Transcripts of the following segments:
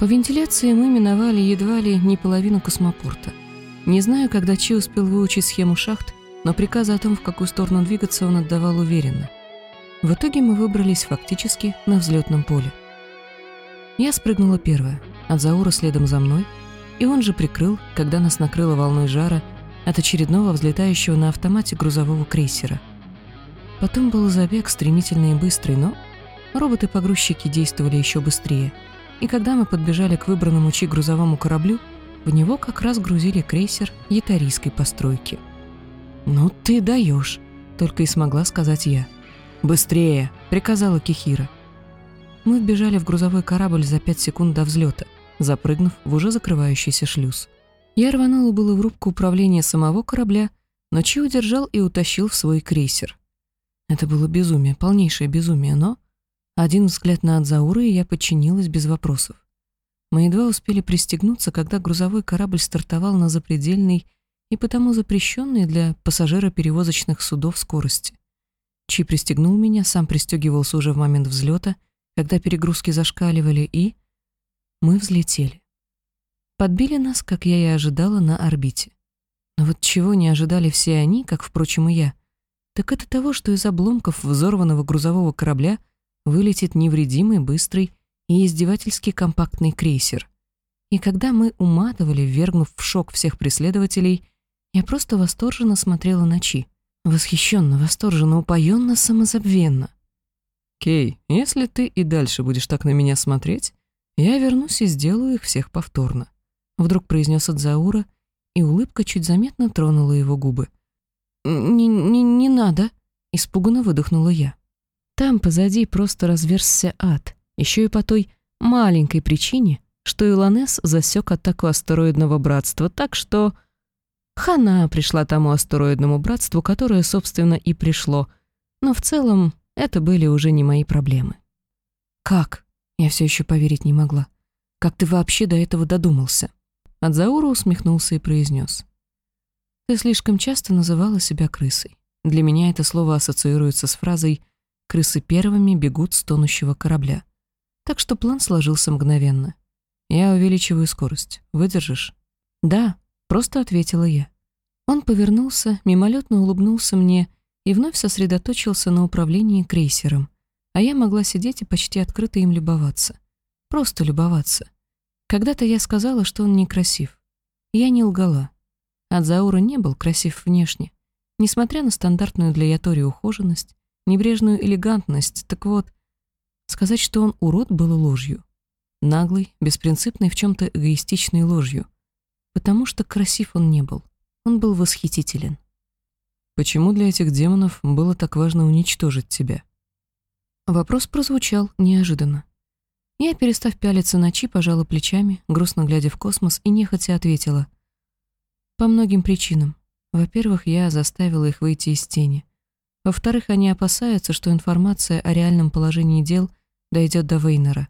По вентиляции мы миновали едва ли не половину космопорта. Не знаю, когда Чи успел выучить схему шахт, но приказы о том, в какую сторону двигаться, он отдавал уверенно. В итоге мы выбрались фактически на взлетном поле. Я спрыгнула первая, от Заура следом за мной, и он же прикрыл, когда нас накрыло волной жара от очередного взлетающего на автомате грузового крейсера. Потом был забег стремительный и быстрый, но роботы-погрузчики действовали еще быстрее, и когда мы подбежали к выбранному Чи грузовому кораблю, в него как раз грузили крейсер ятарийской постройки. «Ну ты даешь!» — только и смогла сказать я. «Быстрее!» — приказала Кихира. Мы вбежали в грузовой корабль за пять секунд до взлета, запрыгнув в уже закрывающийся шлюз. Я рванула было в рубку управления самого корабля, но Чи удержал и утащил в свой крейсер. Это было безумие, полнейшее безумие, но... Один взгляд на Адзауры, и я подчинилась без вопросов. Мы едва успели пристегнуться, когда грузовой корабль стартовал на запредельной и потому запрещенной для пассажироперевозочных судов скорости. Чи пристегнул меня, сам пристегивался уже в момент взлета, когда перегрузки зашкаливали, и... Мы взлетели. Подбили нас, как я и ожидала, на орбите. Но вот чего не ожидали все они, как, впрочем, и я, так это того, что из обломков взорванного грузового корабля вылетит невредимый, быстрый и издевательски компактный крейсер. И когда мы уматывали, ввергнув в шок всех преследователей, я просто восторженно смотрела на Чи. Восхищенно, восторженно, упоенно, самозабвенно. «Кей, если ты и дальше будешь так на меня смотреть, я вернусь и сделаю их всех повторно», вдруг произнес Адзаура, и улыбка чуть заметно тронула его губы. «Не, не, не надо», — испуганно выдохнула я. Там позади просто разверзся ад, еще и по той маленькой причине, что Илонес засек атаку астероидного братства, так что... Хана пришла тому астероидному братству, которое, собственно, и пришло, но в целом это были уже не мои проблемы. «Как?» Я все еще поверить не могла. «Как ты вообще до этого додумался?» Адзаура усмехнулся и произнес. «Ты слишком часто называла себя крысой. Для меня это слово ассоциируется с фразой «крысы первыми бегут с тонущего корабля» так что план сложился мгновенно. «Я увеличиваю скорость. Выдержишь?» «Да», — просто ответила я. Он повернулся, мимолетно улыбнулся мне и вновь сосредоточился на управлении крейсером, а я могла сидеть и почти открыто им любоваться. Просто любоваться. Когда-то я сказала, что он некрасив. Я не лгала. Адзаура не был красив внешне. Несмотря на стандартную для Ятори ухоженность, небрежную элегантность, так вот, Сказать, что он урод, было ложью. Наглый, беспринципный, в чем-то эгоистичной ложью. Потому что красив он не был. Он был восхитителен. Почему для этих демонов было так важно уничтожить тебя? Вопрос прозвучал неожиданно. Я, перестав пялиться на Чи, пожала плечами, грустно глядя в космос, и нехотя ответила. По многим причинам. Во-первых, я заставила их выйти из тени. Во-вторых, они опасаются, что информация о реальном положении дел дойдет до Вейнера.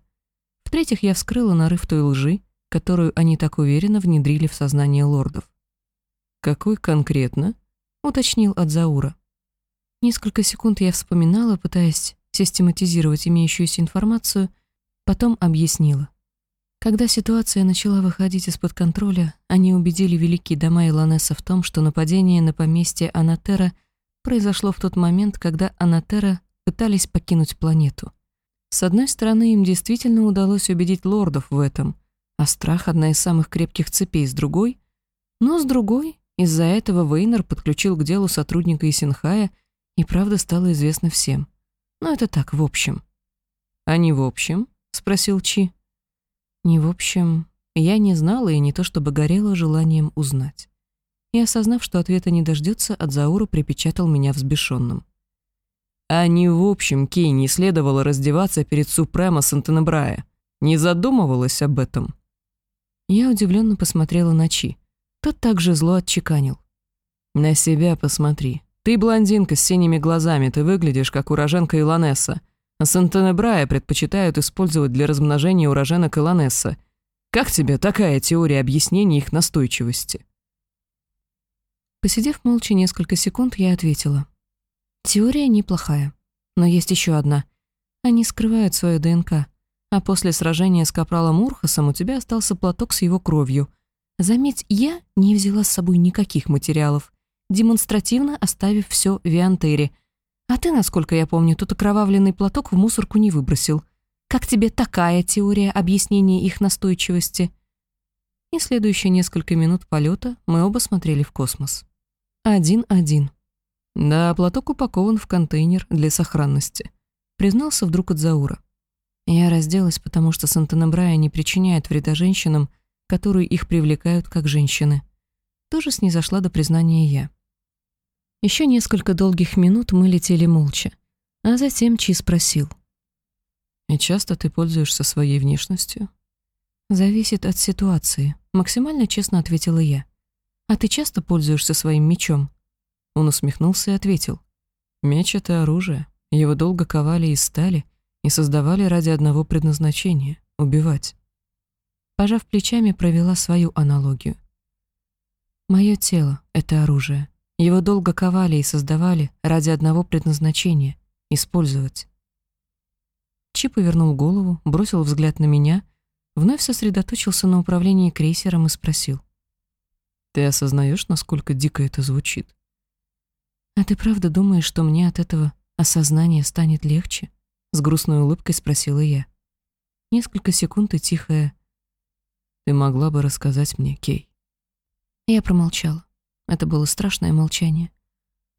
В-третьих, я вскрыла нарыв той лжи, которую они так уверенно внедрили в сознание лордов. «Какой конкретно?» — уточнил Адзаура. Несколько секунд я вспоминала, пытаясь систематизировать имеющуюся информацию, потом объяснила. Когда ситуация начала выходить из-под контроля, они убедили великие дома Илонеса в том, что нападение на поместье Анатера произошло в тот момент, когда Анатера пытались покинуть планету. С одной стороны, им действительно удалось убедить лордов в этом, а страх — одна из самых крепких цепей с другой. Но с другой, из-за этого Вейнер подключил к делу сотрудника Исинхая, и правда стало известно всем. Но это так, в общем. «А не в общем?» — спросил Чи. «Не в общем. Я не знала и не то чтобы горела желанием узнать». И, осознав, что ответа не дождется, Адзаура припечатал меня взбешенным. А не в общем Кей не следовало раздеваться перед Супремо Сантенебрая. Не задумывалась об этом. Я удивленно посмотрела на Чи. Тот также зло отчеканил. «На себя посмотри. Ты блондинка с синими глазами, ты выглядишь как уроженка Илонесса. А Сантенебрая предпочитают использовать для размножения уроженок Илонесса. Как тебе такая теория объяснения их настойчивости?» Посидев молча несколько секунд, я ответила. Теория неплохая. Но есть еще одна. Они скрывают свою ДНК. А после сражения с капралом Урхасом у тебя остался платок с его кровью. Заметь, я не взяла с собой никаких материалов, демонстративно оставив все Виантере. А ты, насколько я помню, тот окровавленный платок в мусорку не выбросил. Как тебе такая теория объяснения их настойчивости?» И следующие несколько минут полета мы оба смотрели в космос. Один-один. Да, платок упакован в контейнер для сохранности. Признался вдруг Адзаура. Я разделась, потому что Сантенебрая не причиняет вреда женщинам, которые их привлекают как женщины. Тоже снизошла до признания я. Еще несколько долгих минут мы летели молча, а затем Чи спросил. «И часто ты пользуешься своей внешностью?» «Зависит от ситуации», — максимально честно ответила я. «А ты часто пользуешься своим мечом?» Он усмехнулся и ответил. «Меч — это оружие. Его долго ковали из стали и создавали ради одного предназначения — убивать». Пожав плечами, провела свою аналогию. «Мое тело — это оружие. Его долго ковали и создавали ради одного предназначения — использовать. Чи повернул голову, бросил взгляд на меня, вновь сосредоточился на управлении крейсером и спросил. «Ты осознаешь, насколько дико это звучит?» «А ты правда думаешь, что мне от этого осознания станет легче?» С грустной улыбкой спросила я. Несколько секунд и тихая. «Ты могла бы рассказать мне, Кей?» Я промолчала. Это было страшное молчание.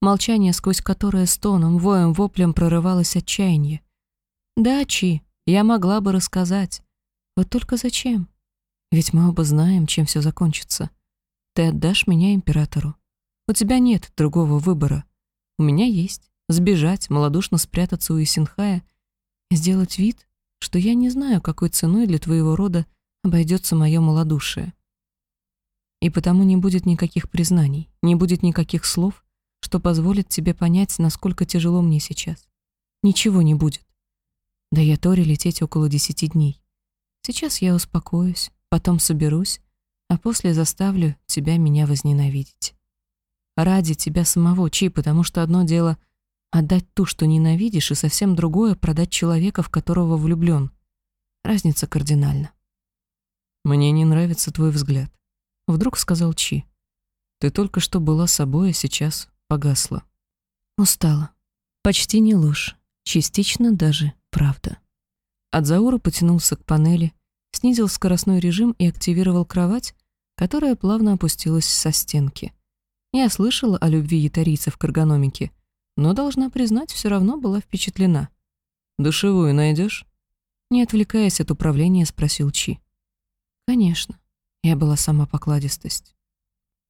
Молчание, сквозь которое стоном, воем, воплем прорывалось отчаяние. Да, Чи, я могла бы рассказать. Вот только зачем? Ведь мы оба знаем, чем все закончится. Ты отдашь меня императору. У тебя нет другого выбора. У меня есть. Сбежать, малодушно спрятаться у Исинхая, сделать вид, что я не знаю, какой ценой для твоего рода обойдется мое малодушие. И потому не будет никаких признаний, не будет никаких слов, что позволит тебе понять, насколько тяжело мне сейчас. Ничего не будет. Да я Тори лететь около десяти дней. Сейчас я успокоюсь, потом соберусь, а после заставлю тебя меня возненавидеть. Ради тебя самого, Чи, потому что одно дело — отдать ту, что ненавидишь, и совсем другое — продать человека, в которого влюблен. Разница кардинальна. «Мне не нравится твой взгляд», — вдруг сказал Чи. «Ты только что была собой, а сейчас погасла». Устала. Почти не ложь, частично даже правда. Адзаура потянулся к панели, снизил скоростной режим и активировал кровать, которая плавно опустилась со стенки. Я слышала о любви ятарийцев к эргономике, но, должна признать, все равно была впечатлена. «Душевую найдешь? Не отвлекаясь от управления, спросил Чи. «Конечно». Я была сама покладистость.